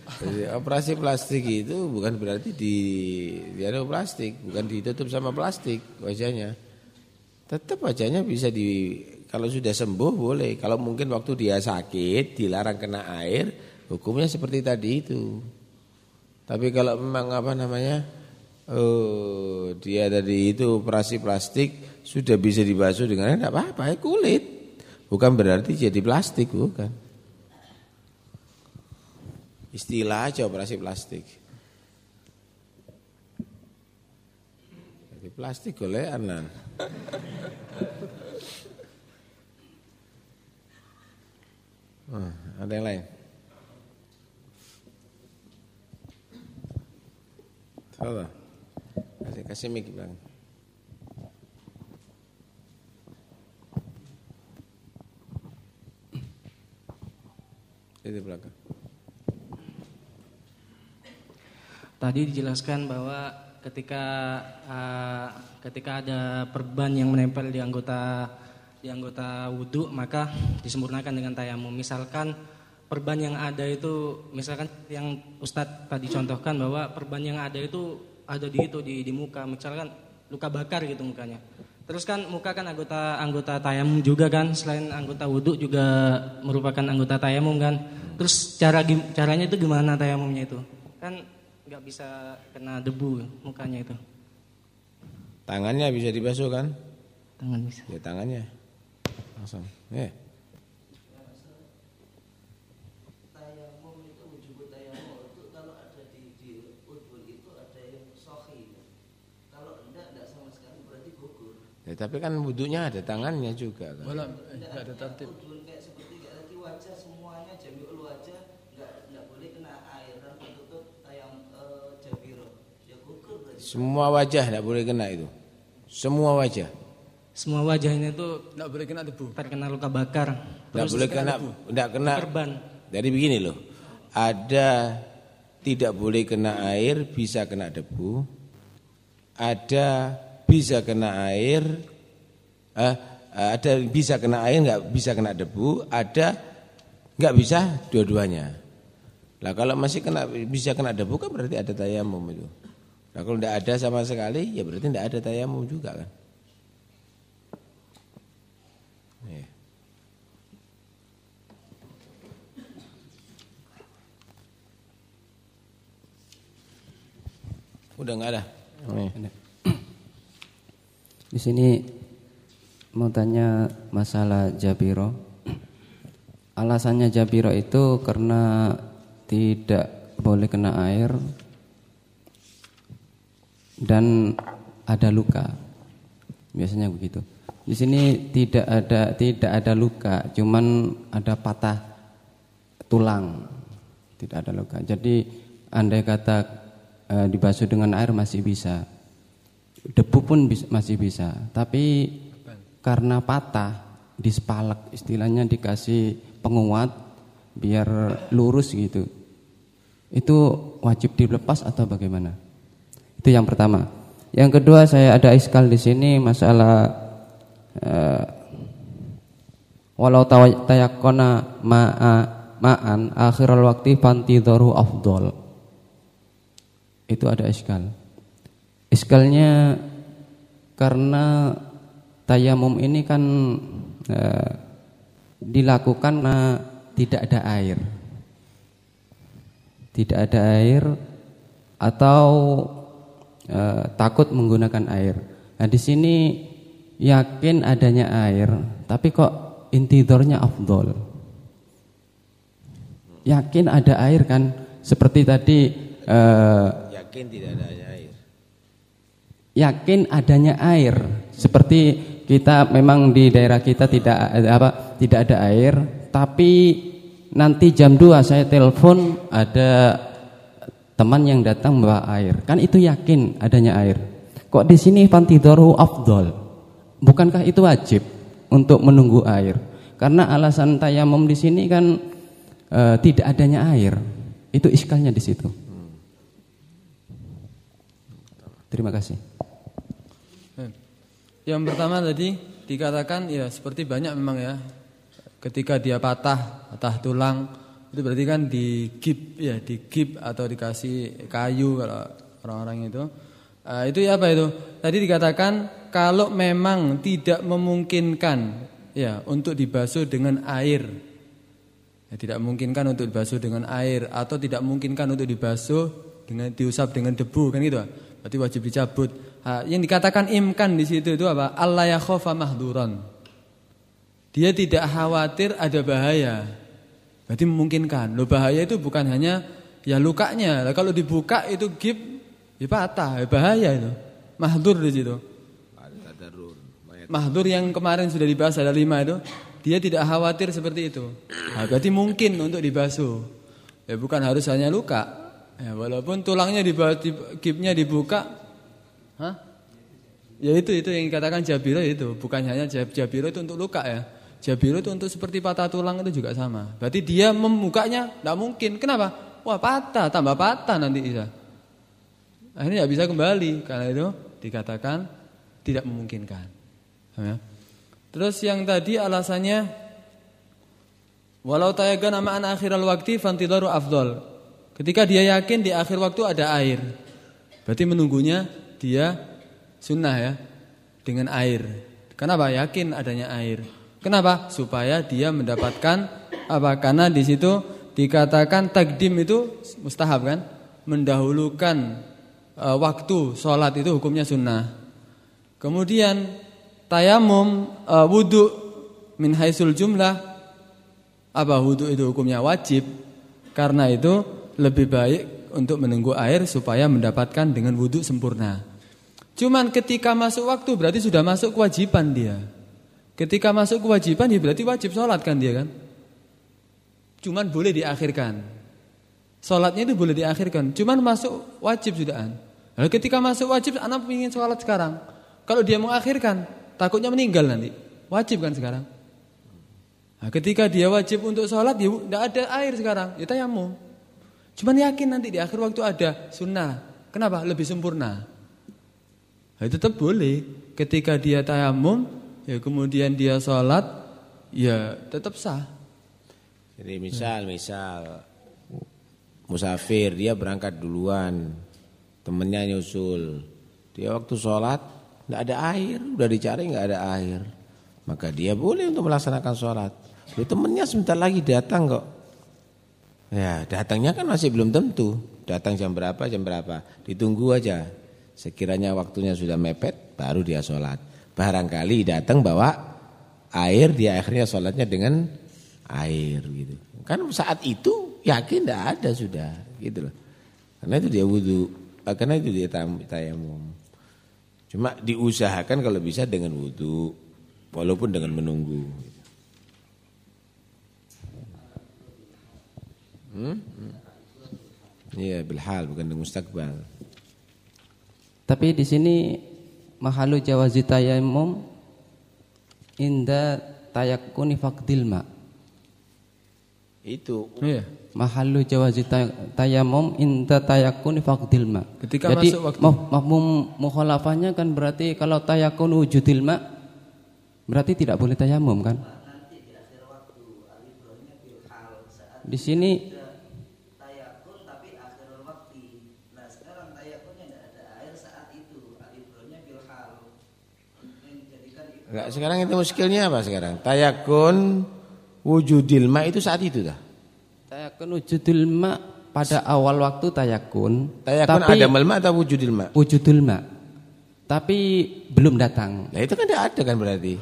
Jadi, operasi plastik itu bukan berarti di ada plastik, bukan ditutup sama plastik wajahnya. Tetap wajahnya bisa di kalau sudah sembuh boleh. Kalau mungkin waktu dia sakit dilarang kena air, hukumnya seperti tadi itu. Tapi kalau memang apa namanya? Oh, dia tadi itu operasi plastik sudah bisa dibasuh dengan tidak apa-apa, kulit. Bukan berarti jadi plastik, bukan. Istilah aja operasi plastik. Jadi plastik oleh anan. Oh, ada yang lain? Salah. Kasih kasih mic bang. Di belakang. Tadi dijelaskan bahwa ketika uh, ketika ada perban yang menempel di anggota di anggota wudhu maka disempurnakan dengan tayamum. Misalkan perban yang ada itu, misalkan yang Ustadz tadi contohkan bahwa perban yang ada itu ada di itu di, di muka, misalkan luka bakar gitu mukanya. Terus kan muka kan anggota anggota tayamum juga kan, selain anggota wudhu juga merupakan anggota tayamum kan. Terus cara caranya itu gimana tayamumnya itu? Kan nggak bisa kena debu mukanya itu. Tangannya bisa dibasuh kan? Tangan bisa. Ya tangannya langsung. Ya. Ya, tapi kan wudhunya ada tangannya juga kan. Belum, enggak ada tertib. Kayak seperti kayak tadi wajah Semua wajah enggak boleh kena itu. Semua wajah. Semua wajahnya itu enggak boleh kena debu. Terkena luka bakar. Enggak boleh kena enggak kena. Perban. Jadi begini loh. Ada tidak boleh kena air, bisa kena debu. Ada bisa kena air, eh, ada bisa kena air nggak bisa kena debu, ada nggak bisa dua-duanya. Lah kalau masih kena bisa kena debu kan berarti ada tayamum itu. Nah kalau tidak ada sama sekali ya berarti tidak ada tayamum juga kan. Ya. Udah nggak ada. Oh, iya. Di sini mau tanya masalah Jabiro. Alasannya Jabiro itu karena tidak boleh kena air dan ada luka. Biasanya begitu. Di sini tidak ada tidak ada luka, cuman ada patah tulang. Tidak ada luka. Jadi andai kata e, dibasuh dengan air masih bisa debu pun bisa, masih bisa tapi karena patah dispalek istilahnya dikasih penguat biar lurus gitu itu wajib dilepas atau bagaimana itu yang pertama. Yang kedua saya ada iskal di sini masalah uh, walau tayakona ma'a ma'an akhiral waktu fantidharu afdol. Itu ada iskal. Iskalnya karena tayamum ini kan e, dilakukan karena tidak ada air. Tidak ada air atau e, takut menggunakan air. Nah, di sini yakin adanya air, tapi kok intidornya afdol. Yakin ada air kan seperti tadi e, yakin tidak ada air yakin adanya air seperti kita memang di daerah kita tidak ada apa tidak ada air, tapi nanti jam 2 saya telepon ada teman yang datang bawa air. Kan itu yakin adanya air. Kok di sini fantidoru afdol? Bukankah itu wajib untuk menunggu air? Karena alasan tayamum di sini kan e, tidak adanya air. Itu iskalnya di situ. Terima kasih. Yang pertama tadi dikatakan ya seperti banyak memang ya. Ketika dia patah, patah tulang itu berarti kan di gip ya, di gip atau dikasih kayu kalau orang-orang itu. Uh, itu ya apa itu? Tadi dikatakan kalau memang tidak memungkinkan ya untuk dibasuh dengan air. Ya, tidak memungkinkan untuk dibasuh dengan air atau tidak memungkinkan untuk dibasuh dengan diusap dengan debu kan gitu. Berarti wajib dicabut. Nah, yang dikatakan imkan di situ itu apa? Allah yakhofa mahduran. Dia tidak khawatir ada bahaya. Berarti memungkinkan. Lo bahaya itu bukan hanya ya lukanya. Lah kalau dibuka itu gip ya patah, ya bahaya itu. Mahdur di situ. Mahdur yang kemarin sudah dibahas ada lima itu, dia tidak khawatir seperti itu. Nah, berarti mungkin untuk dibasuh. Ya bukan harus hanya luka. Ya, walaupun tulangnya dibuka, gipnya dibuka, hah? Ya itu itu yang dikatakan jabiro itu, bukan hanya jabiro itu untuk luka ya. Jabiro itu untuk seperti patah tulang itu juga sama. Berarti dia membukanya tidak mungkin. Kenapa? Wah patah, tambah patah nanti bisa. Akhirnya tidak bisa kembali karena itu dikatakan tidak memungkinkan. Ya. Terus yang tadi alasannya walau tayagan nama anak akhiral waktu fantidaru afdol. Ketika dia yakin di akhir waktu ada air. Berarti menunggunya dia sunnah ya dengan air. Kenapa? Yakin adanya air. Kenapa? Supaya dia mendapatkan apa? Karena di situ dikatakan takdim itu mustahab kan? Mendahulukan e, waktu sholat itu hukumnya sunnah. Kemudian tayamum e, wudhu min haisul jumlah apa wudhu itu hukumnya wajib. Karena itu lebih baik untuk menunggu air supaya mendapatkan dengan wudhu sempurna. Cuman ketika masuk waktu berarti sudah masuk kewajiban dia. Ketika masuk kewajiban ya berarti wajib sholat kan dia kan. Cuman boleh diakhirkan. Sholatnya itu boleh diakhirkan. Cuman masuk wajib sudah. Lalu ketika masuk wajib anak ingin sholat sekarang. Kalau dia mengakhirkan takutnya meninggal nanti. Wajib kan sekarang. Nah, ketika dia wajib untuk sholat ya tidak ada air sekarang. Ya tayamum. Cuman yakin nanti di akhir waktu ada sunnah. Kenapa? Lebih sempurna. Nah, tetap boleh. Ketika dia tayamum, ya kemudian dia sholat, ya tetap sah. Jadi misal, misal musafir dia berangkat duluan, temennya nyusul. Dia waktu sholat nggak ada air, udah dicari nggak ada air, maka dia boleh untuk melaksanakan sholat. Lalu temennya sebentar lagi datang kok, Ya, datangnya kan masih belum tentu. Datang jam berapa, jam berapa. Ditunggu aja. Sekiranya waktunya sudah mepet, baru dia sholat. Barangkali datang bawa air, dia akhirnya sholatnya dengan air gitu. Kan saat itu yakin tidak ada sudah gitu loh. Karena itu dia wudhu, karena itu dia tayamum. Cuma diusahakan kalau bisa dengan wudhu, walaupun dengan menunggu. Hmm? Iya, bilhal bukan dengan mustaqbal. Tapi di sini mahalu jawazi tayammum inda tayakkuni faqdil ma. Itu. Iya. Mahalu jawazi tayammum inda tayakkuni faqdil ma. Ketika Jadi, masuk waktu. mafhum mukhalafahnya kan berarti kalau tayakun wujudil ma berarti tidak boleh tayamum kan? Di sini Enggak, sekarang itu muskilnya apa sekarang? Tayakun wujudil ma itu saat itu dah. Tayakun wujudil ma pada awal waktu tayakun. Tayakun tapi, ada malma atau wujudil ma? Wujudil ma. Tapi belum datang. Nah itu kan tidak ada kan berarti.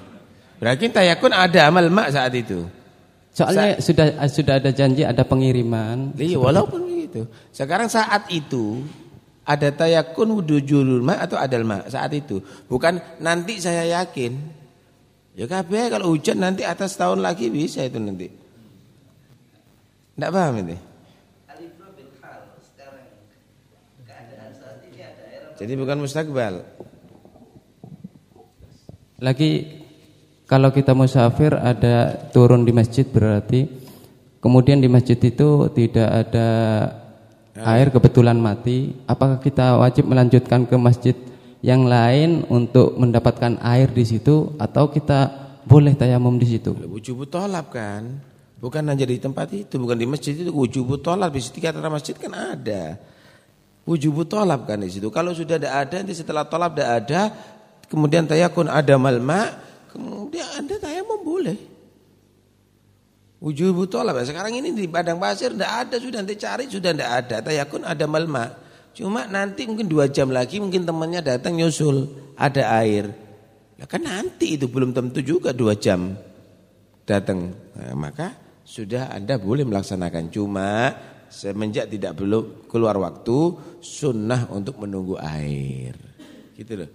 Berarti tayakun ada amal ma saat itu. Soalnya Sa sudah sudah ada janji ada pengiriman. Iya walaupun begitu. Sekarang saat itu ada tayakun wujudul ma atau adal ma saat itu. Bukan nanti saya yakin. Ya kabeh kalau hujan nanti atas tahun lagi bisa itu nanti. Enggak paham ini? Jadi bukan mustakbal. Lagi kalau kita musafir ada turun di masjid berarti kemudian di masjid itu tidak ada air kebetulan mati, apakah kita wajib melanjutkan ke masjid yang lain untuk mendapatkan air di situ atau kita boleh tayamum di situ? Wujub tolap kan, bukan hanya di tempat itu, bukan di masjid itu wujub tolap di situ kata masjid kan ada. Wujub tolap kan di situ. Kalau sudah tidak ada, nanti setelah tolap tidak ada, kemudian tayakun ada malma, kemudian anda tayamum boleh. Wujub tolap. Sekarang ini di padang pasir tidak ada sudah nanti cari sudah tidak ada. Tayakun ada malma. Cuma nanti mungkin dua jam lagi mungkin temannya datang nyusul ada air. Ya kan nanti itu belum tentu juga dua jam datang. Nah, maka sudah anda boleh melaksanakan. Cuma semenjak tidak belum keluar waktu sunnah untuk menunggu air. Gitu loh.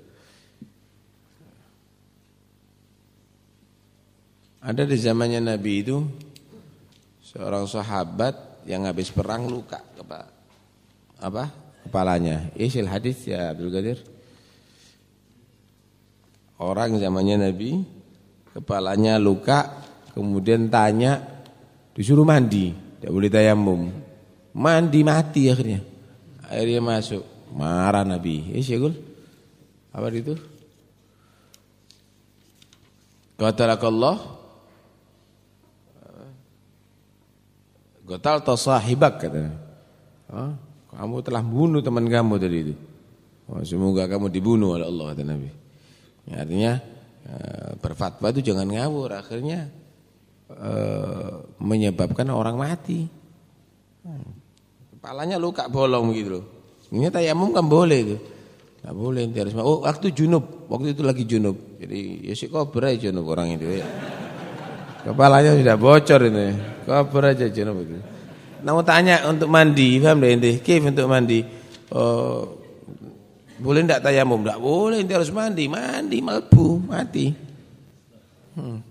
Ada di zamannya Nabi itu seorang sahabat yang habis perang luka apa? kepalanya. Isil hadis ya Abdul Qadir. Orang zamannya Nabi kepalanya luka kemudian tanya disuruh mandi, tidak boleh tayamum. Mandi mati akhirnya. Akhirnya masuk. Marah Nabi. Eh Syekh Apa itu? Qatalakallah Qatal tasahibak katanya. Hah? Kamu telah bunuh teman kamu tadi itu. Oh, semoga kamu dibunuh oleh Allah kata Nabi. Ya, artinya eh, berfatwa itu jangan ngawur akhirnya uh, menyebabkan orang mati. Hmm. Kepalanya luka bolong gitu loh. Ini tayamum kan boleh itu. Enggak boleh nanti harus oh waktu junub, waktu itu lagi junub. Jadi ya si kobra junub orang itu ya. Kepalanya sudah bocor ini. Kobra aja junub itu. Namun tanya untuk mandi, paham deh ente? Kif untuk mandi? Oh, boleh ndak tayamum? Ndak boleh, ente harus mandi. Mandi malbu, mati. Hmm.